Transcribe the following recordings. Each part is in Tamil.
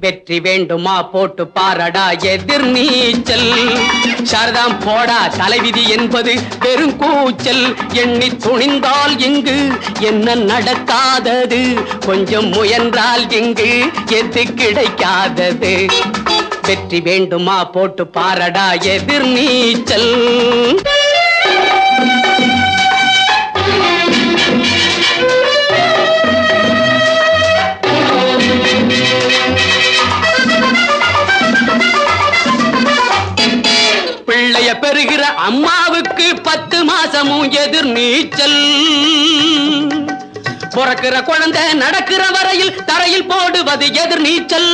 வெற்றி வேண்டுமா போட்டு பாரடா எதிர் நீச்சல் சாரதாம் போடா தலைவிதி என்பது பெரும் கூச்சல். எண்ணி துணிந்தால் இங்கு என்ன நடக்காதது? கொஞ்சம் முயன்றால் இங்கு எது கிடைக்காதது? வெற்றி வேண்டுமா போட்டு பாரடா எதிர் நீச்சல் பிள்ளைய பெறுகிற அம்மாவுக்கு பத்து மாசமும் எதிர் நீச்சல் பிறக்கிற குழந்தை நடக்கிற வரையில் தரையில் போடுவது எதிர் நீச்சல்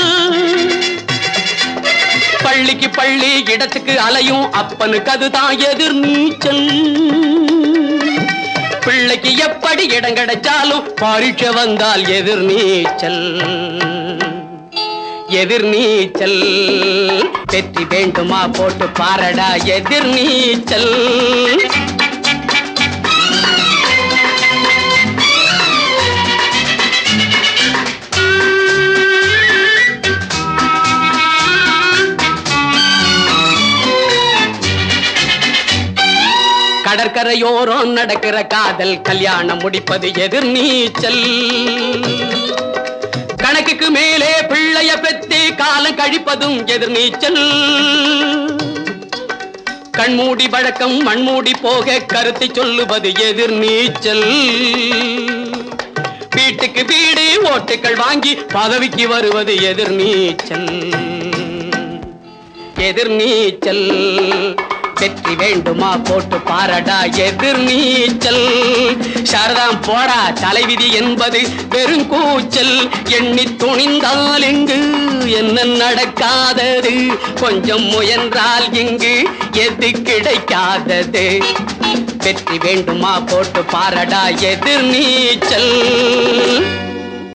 பள்ளிக்கு பள்ளி இடத்துக்கு அலையும் அப்பனுக்கு அதுதான் எதிர் நீச்சல் பிள்ளைக்கு எப்படி இடம் கிடைச்சாலும் பரீட்சை வந்தால் எதிர் நீச்சல் எதிர் நீச்சல் வெற்றி வேண்டுமா போட்டு பாரடா எதிர் நீச்சல் கடற்கரையோரம் நடக்கிற காதல் கல்யாணம் முடிப்பது எதிர் நீச்சல் காலம் கழிப்பதும் எதிர் நீச்சல் கண்மூடி வழக்கம் மண்மூடி போக கருத்தை சொல்லுவது எதிர் நீச்சல் வீட்டுக்கு வீடு ஓட்டுக்கள் வாங்கி பதவிக்கு வருவது எதிர் நீச்சல் எதிர் நீச்சல் வெற்றி வேண்டுமா போட்டு பாரடா எதிர் நீச்சல் சாரதாம் போடா தலைவிதி என்பது பெருங்கூச்சல் எண்ணி துணிந்தால் எங்கு என்ன நடக்காதது? கொஞ்சம் முயன்றால் இங்கு எது கிடைக்காதது? வெற்றி வேண்டுமா போட்டு பாரடா எதிர் நீச்சல்